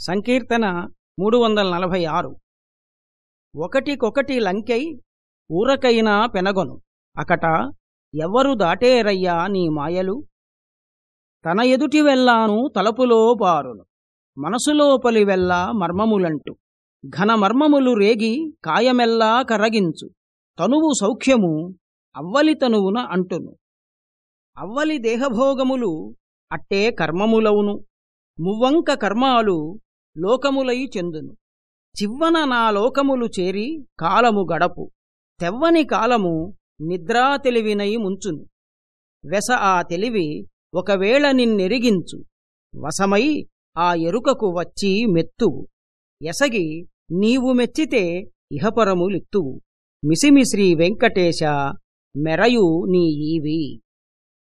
సంకీర్తన మూడు వందల నలభై ఆరు ఒకటికొకటి లంకై ఊరకైనా పెనగొను. అకట ఎవ్వరు దాటేరయ్యా నీ మాయలు? తన ఎదుటి వెల్లాను తలపులో బారును. మనసులోపలి వెల్లా మర్మములంటు. ఘన మర్మములు రేగి కాయమెల్లా కరగించు. తనువు సౌఖ్యము అవ్వలి తనువున అంటును. అవ్వలి దేహభోగములు అట్టే కర్మములవును. మువ్వంక కర్మాలు లోకములై చెందును. చివ్వన నా లోకములు చేరి కాలము గడపు. తెవ్వని కాలము నిద్రా తెలివినై ముంచును. వెస ఆ తెలివి ఒకవేళ నిన్నెరిగించు. వసమై ఆ ఎరుకకు వచ్చి మెత్తువు. ఎసగి నీవు మెచ్చితే ఇహపరములిత్తువు. మిసిమిశ్రీ వెంకటేశ మెరయు నీ ఈవి.